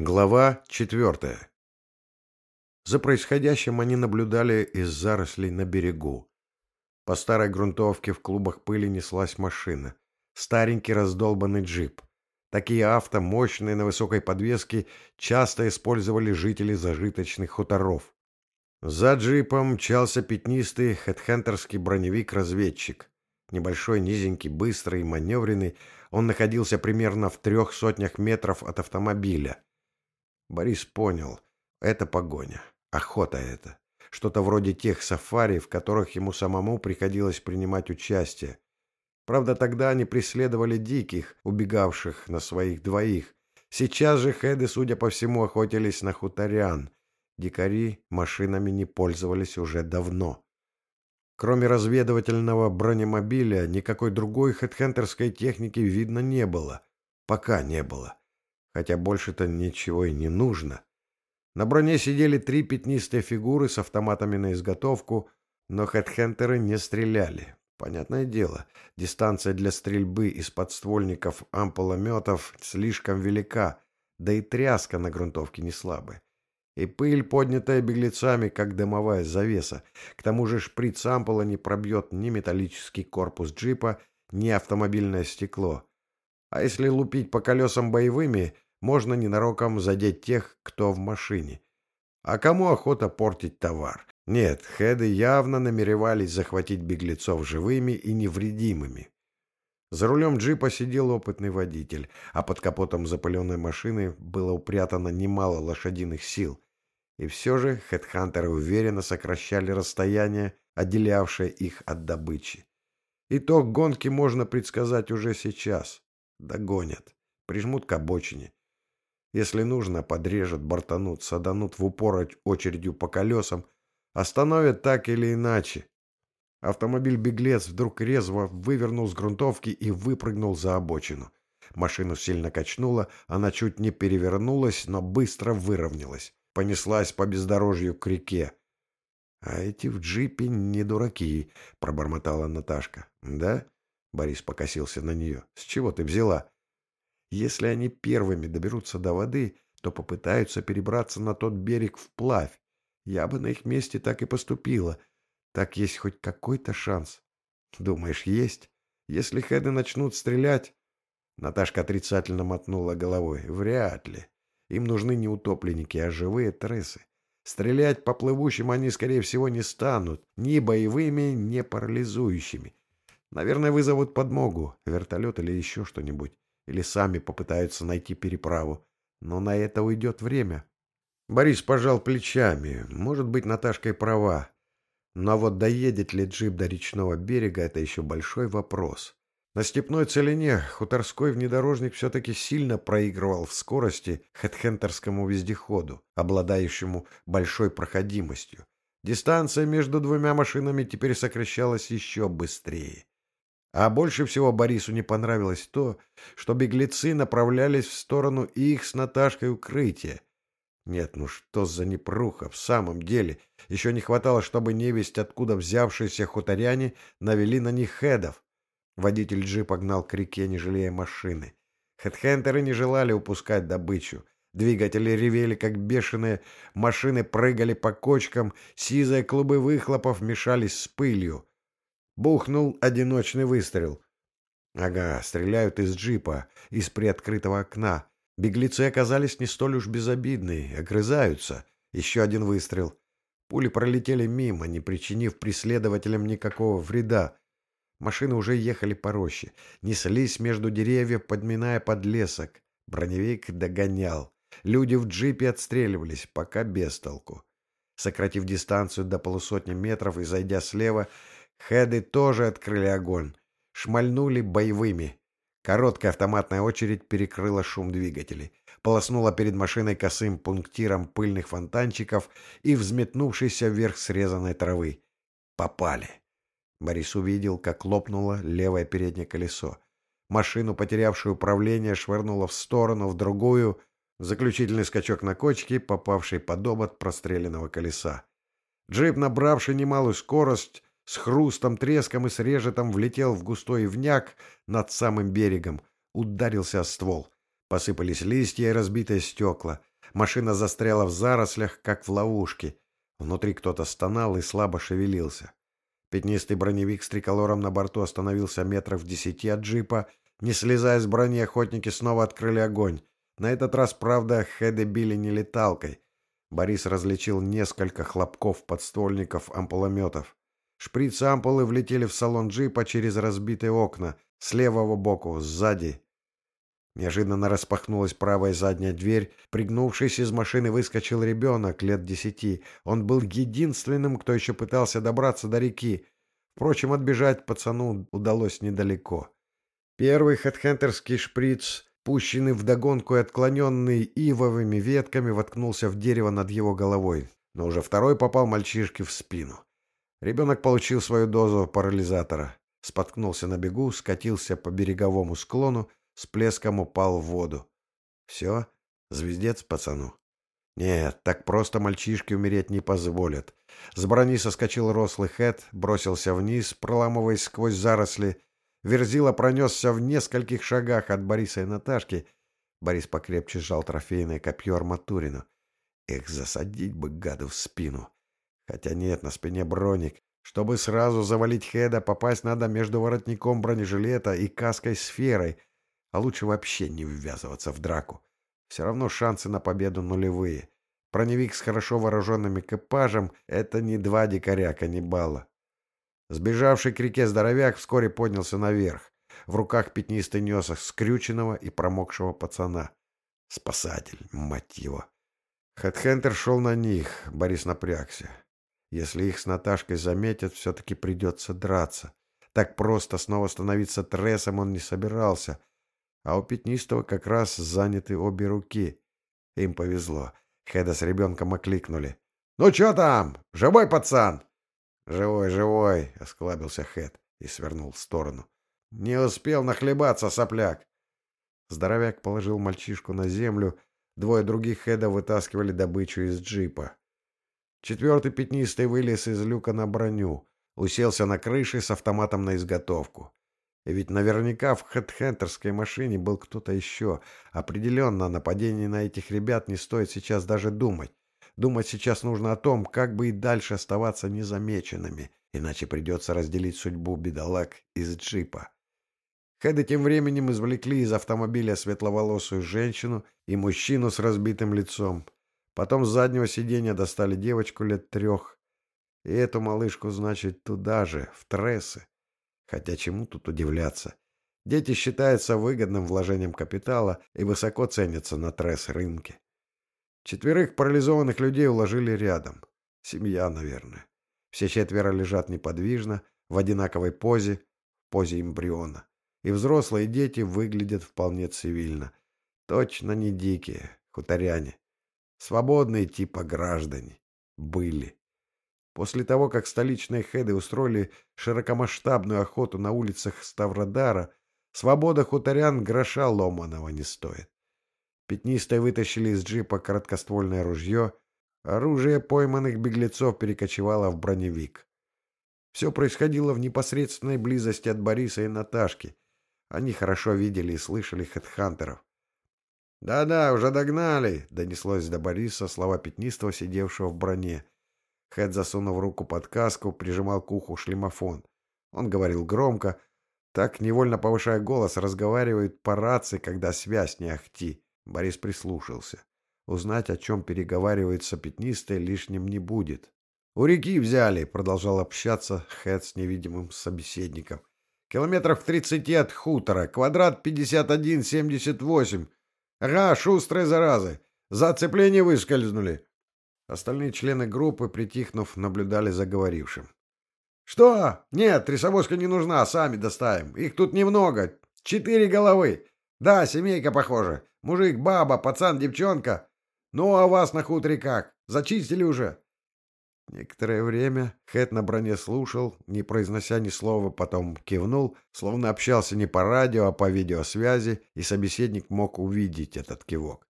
Глава четвертая. За происходящим они наблюдали из зарослей на берегу. По старой грунтовке в клубах пыли неслась машина. Старенький раздолбанный джип. Такие авто, мощные на высокой подвеске, часто использовали жители зажиточных хуторов. За джипом мчался пятнистый хедхентерский броневик-разведчик. Небольшой, низенький, быстрый, маневренный, он находился примерно в трех сотнях метров от автомобиля. Борис понял. Это погоня. Охота это. Что-то вроде тех сафари, в которых ему самому приходилось принимать участие. Правда, тогда они преследовали диких, убегавших на своих двоих. Сейчас же хеды, судя по всему, охотились на хуторян. Дикари машинами не пользовались уже давно. Кроме разведывательного бронемобиля, никакой другой хедхентерской техники видно не было. Пока не было хотя больше-то ничего и не нужно. На броне сидели три пятнистые фигуры с автоматами на изготовку, но хедхентеры не стреляли. Понятное дело, дистанция для стрельбы из подствольников ампулометов слишком велика, да и тряска на грунтовке не слабая. И пыль, поднятая беглецами, как дымовая завеса. К тому же шприц ампула не пробьет ни металлический корпус джипа, ни автомобильное стекло. А если лупить по колесам боевыми, можно ненароком задеть тех, кто в машине. А кому охота портить товар? Нет, хеды явно намеревались захватить беглецов живыми и невредимыми. За рулем джипа сидел опытный водитель, а под капотом запыленной машины было упрятано немало лошадиных сил. И все же хедхантеры уверенно сокращали расстояние, отделявшее их от добычи. Итог гонки можно предсказать уже сейчас. Догонят, прижмут к обочине, если нужно, подрежут, бортанут, саданут в упор очередью по колесам, остановят так или иначе. Автомобиль-беглец вдруг резво вывернул с грунтовки и выпрыгнул за обочину. Машину сильно качнуло, она чуть не перевернулась, но быстро выровнялась. Понеслась по бездорожью к реке. — А эти в джипе не дураки, — пробормотала Наташка. — Да? — Борис покосился на нее. — С чего ты взяла? Если они первыми доберутся до воды, то попытаются перебраться на тот берег вплавь. Я бы на их месте так и поступила. Так есть хоть какой-то шанс. Думаешь, есть? Если хеды начнут стрелять... Наташка отрицательно мотнула головой. Вряд ли. Им нужны не утопленники, а живые трессы. Стрелять по плывущим они, скорее всего, не станут. Ни боевыми, ни парализующими. Наверное, вызовут подмогу, вертолет или еще что-нибудь или сами попытаются найти переправу. Но на это уйдет время. Борис пожал плечами. Может быть, Наташка и права. Но вот доедет ли джип до речного берега, это еще большой вопрос. На степной целине хуторской внедорожник все-таки сильно проигрывал в скорости хедхентерскому вездеходу, обладающему большой проходимостью. Дистанция между двумя машинами теперь сокращалась еще быстрее. А больше всего Борису не понравилось то, что беглецы направлялись в сторону их с Наташкой укрытия. Нет, ну что за непруха, в самом деле. Еще не хватало, чтобы невесть, откуда взявшиеся хуторяне, навели на них хедов. Водитель джипа гнал к реке, не жалея машины. Хедхентеры не желали упускать добычу. Двигатели ревели, как бешеные, машины прыгали по кочкам, сизые клубы выхлопов мешались с пылью. Бухнул одиночный выстрел. Ага, стреляют из джипа, из приоткрытого окна. Беглецы оказались не столь уж безобидны, огрызаются. Еще один выстрел. Пули пролетели мимо, не причинив преследователям никакого вреда. Машины уже ехали по роще, неслись между деревьев, подминая подлесок. Броневик догонял. Люди в джипе отстреливались, пока без толку. Сократив дистанцию до полусотни метров и зайдя слева, Хеды тоже открыли огонь. Шмальнули боевыми. Короткая автоматная очередь перекрыла шум двигателей. Полоснула перед машиной косым пунктиром пыльных фонтанчиков и взметнувшейся вверх срезанной травы. Попали. Борис увидел, как лопнуло левое переднее колесо. Машину, потерявшую управление, швырнуло в сторону, в другую. Заключительный скачок на кочке, попавший под обод простреленного колеса. Джип, набравший немалую скорость, с хрустом, треском и срежетом влетел в густой вняк над самым берегом, ударился о ствол. Посыпались листья и разбитые стекла. Машина застряла в зарослях, как в ловушке. Внутри кто-то стонал и слабо шевелился. Пятнистый броневик с триколором на борту остановился метров в десяти от джипа. Не слезая с брони, охотники снова открыли огонь. На этот раз, правда, хеды били не леталкой. Борис различил несколько хлопков подствольников ампулометов. Шприцы ампулы влетели в салон джипа через разбитые окна. С левого боку, сзади. Неожиданно распахнулась правая задняя дверь. Пригнувшись из машины, выскочил ребенок лет десяти. Он был единственным, кто еще пытался добраться до реки. Впрочем, отбежать пацану удалось недалеко. Первый хедхентерский шприц, пущенный вдогонку и отклоненный ивовыми ветками, воткнулся в дерево над его головой. Но уже второй попал мальчишке в спину. Ребенок получил свою дозу парализатора. Споткнулся на бегу, скатился по береговому склону, с плеском упал в воду. Все? Звездец пацану? Нет, так просто мальчишки умереть не позволят. С брони соскочил рослый Хэт, бросился вниз, проламываясь сквозь заросли. Верзила пронесся в нескольких шагах от Бориса и Наташки. Борис покрепче сжал трофейное копье арматурину. Эх, засадить бы гаду в спину. Хотя нет, на спине броник. Чтобы сразу завалить Хеда, попасть надо между воротником бронежилета и каской-сферой, а лучше вообще не ввязываться в драку. Все равно шансы на победу нулевые. Броневик с хорошо вооруженным экипажем — это не два дикаря-каннибала. Сбежавший к реке здоровяк вскоре поднялся наверх. В руках пятнистый нес скрюченного и промокшего пацана. Спасатель, мать его. Хедхентер шел на них, Борис напрягся. Если их с Наташкой заметят, все-таки придется драться. Так просто снова становиться трессом он не собирался. А у Пятнистого как раз заняты обе руки. Им повезло. Хеда с ребенком окликнули. «Ну что там? Живой пацан?» «Живой, живой!» — осклабился Хед и свернул в сторону. «Не успел нахлебаться, сопляк!» Здоровяк положил мальчишку на землю. Двое других Хеда вытаскивали добычу из джипа. Четвертый пятнистый вылез из люка на броню, уселся на крыше с автоматом на изготовку. И ведь наверняка в хедхентерской машине был кто-то еще. Определенно о нападении на этих ребят не стоит сейчас даже думать. Думать сейчас нужно о том, как бы и дальше оставаться незамеченными, иначе придется разделить судьбу бедолаг из джипа. Хеды тем временем извлекли из автомобиля светловолосую женщину и мужчину с разбитым лицом. Потом с заднего сиденья достали девочку лет трех. И эту малышку, значит, туда же, в трессы. Хотя чему тут удивляться? Дети считаются выгодным вложением капитала и высоко ценятся на тресс-рынке. Четверых парализованных людей уложили рядом. Семья, наверное. Все четверо лежат неподвижно, в одинаковой позе, в позе эмбриона. И взрослые дети выглядят вполне цивильно. Точно не дикие, хуторяне. Свободные типа граждане. Были. После того, как столичные хеды устроили широкомасштабную охоту на улицах Ставродара, свобода хуторян гроша ломаного не стоит. Пятнистые вытащили из джипа короткоствольное ружье. Оружие пойманных беглецов перекочевало в броневик. Все происходило в непосредственной близости от Бориса и Наташки. Они хорошо видели и слышали хедхантеров. «Да-да, уже догнали!» — донеслось до Бориса слова пятнистого, сидевшего в броне. Хэт, засунув руку под каску, прижимал к уху шлемофон. Он говорил громко, так, невольно повышая голос, разговаривают по рации, когда связь не ахти. Борис прислушался. Узнать, о чем переговаривается пятнистый, лишним не будет. «У реки взяли!» — продолжал общаться Хэт с невидимым собеседником. «Километров в тридцати от хутора, квадрат 5178. «Ра, шустрые заразы! За оцепление выскользнули!» Остальные члены группы, притихнув, наблюдали за говорившим. «Что? Нет, трясовозка не нужна, сами доставим. Их тут немного. Четыре головы. Да, семейка, похожа: Мужик, баба, пацан, девчонка. Ну, а вас на хуторе как? Зачистили уже? Некоторое время Хэт на броне слушал, не произнося ни слова, потом кивнул, словно общался не по радио, а по видеосвязи, и собеседник мог увидеть этот кивок.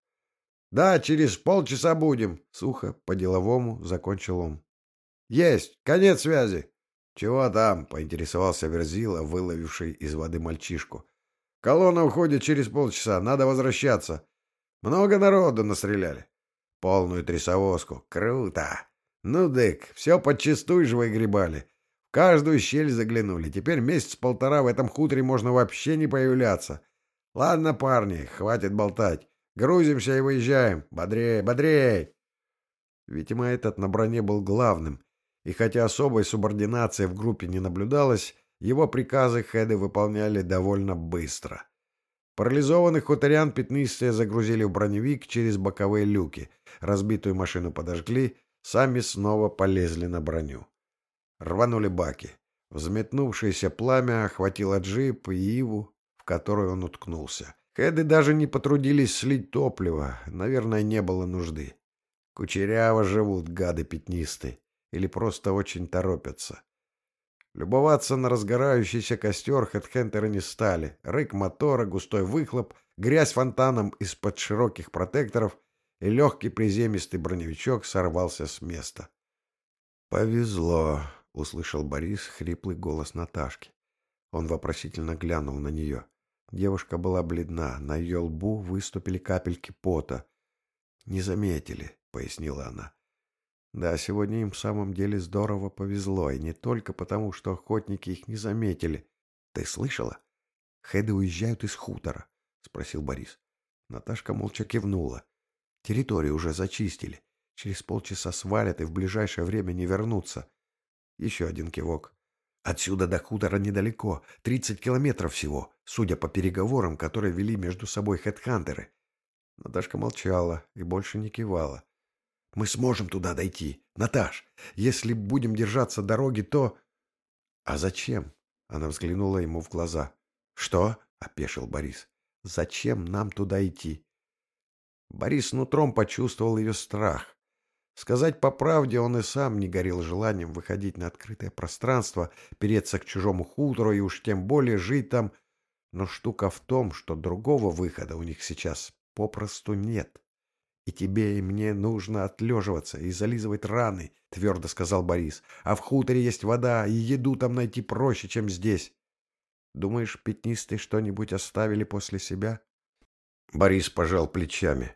«Да, через полчаса будем», — сухо, по-деловому закончил он. «Есть! Конец связи!» «Чего там?» — поинтересовался Верзила, выловивший из воды мальчишку. Колонна уходит через полчаса. Надо возвращаться. Много народу настреляли. Полную трясовозку. Круто. Ну, дык, все подчистую же выгребали. В каждую щель заглянули. Теперь месяц-полтора в этом хуторе можно вообще не появляться. Ладно, парни, хватит болтать. Грузимся и выезжаем. Бодрей, бодрей. Видимо, этот на броне был главным. И хотя особой субординации в группе не наблюдалось, его приказы хеды выполняли довольно быстро. Парализованных хуторян пятнистые загрузили в броневик через боковые люки. Разбитую машину подожгли, сами снова полезли на броню. Рванули баки. Взметнувшееся пламя охватило джип и Иву, в которую он уткнулся. Хеды даже не потрудились слить топливо, наверное, не было нужды. Кучеряво живут гады пятнистые, или просто очень торопятся. Любоваться на разгорающийся костер хедхентеры не стали. Рык мотора, густой выхлоп, грязь фонтаном из-под широких протекторов и легкий приземистый броневичок сорвался с места. «Повезло», — услышал Борис хриплый голос Наташки. Он вопросительно глянул на нее. Девушка была бледна, на ее лбу выступили капельки пота. «Не заметили», — пояснила она. «Да, сегодня им в самом деле здорово повезло, и не только потому, что охотники их не заметили. Ты слышала? Хеды уезжают из хутора», — спросил Борис. Наташка молча кивнула. «Территорию уже зачистили. Через полчаса свалят и в ближайшее время не вернутся». Еще один кивок. Отсюда до хутора недалеко, 30 километров всего, судя по переговорам, которые вели между собой хедхантеры. Наташка молчала и больше не кивала. «Мы сможем туда дойти. Наташ, если будем держаться дороги, то...» «А зачем?» — она взглянула ему в глаза. «Что?» — опешил Борис. «Зачем нам туда идти?» Борис нутром почувствовал ее страх. Сказать по правде, он и сам не горел желанием выходить на открытое пространство, переться к чужому хутору и уж тем более жить там. Но штука в том, что другого выхода у них сейчас попросту нет. «И тебе, и мне нужно отлеживаться и зализывать раны», — твердо сказал Борис. «А в хуторе есть вода, и еду там найти проще, чем здесь». «Думаешь, пятнистые что-нибудь оставили после себя?» Борис пожал плечами.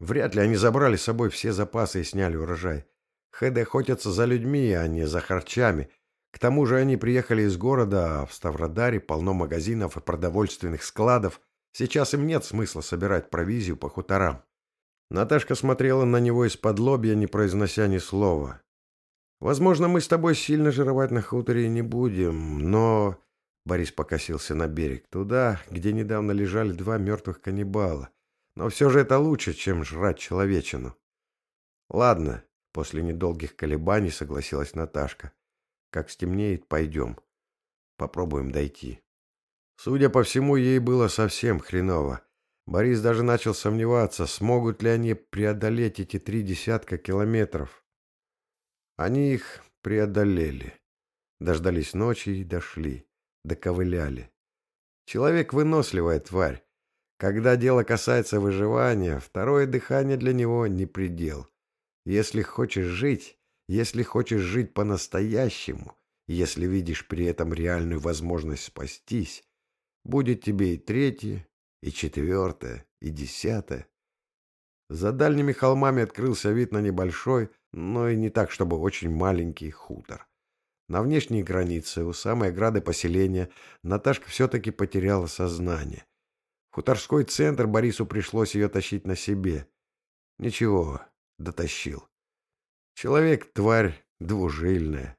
Вряд ли они забрали с собой все запасы и сняли урожай. Хеды охотятся за людьми, а не за харчами. К тому же они приехали из города, а в Ставродаре полно магазинов и продовольственных складов. Сейчас им нет смысла собирать провизию по хуторам. Наташка смотрела на него из-под лобья, не произнося ни слова. «Возможно, мы с тобой сильно жировать на хуторе не будем, но...» Борис покосился на берег, туда, где недавно лежали два мертвых каннибала. Но все же это лучше, чем жрать человечину. Ладно, после недолгих колебаний согласилась Наташка. Как стемнеет, пойдем. Попробуем дойти. Судя по всему, ей было совсем хреново. Борис даже начал сомневаться, смогут ли они преодолеть эти три десятка километров. Они их преодолели. Дождались ночи и дошли. Доковыляли. Человек выносливая тварь. Когда дело касается выживания, второе дыхание для него не предел. Если хочешь жить, если хочешь жить по-настоящему, если видишь при этом реальную возможность спастись, будет тебе и третье, и четвертое, и десятое. За дальними холмами открылся вид на небольшой, но и не так, чтобы очень маленький хутор. На внешней границе, у самой ограды поселения, Наташка все-таки потеряла сознание хуторской центр Борису пришлось ее тащить на себе. Ничего, дотащил. Человек — тварь двужильная.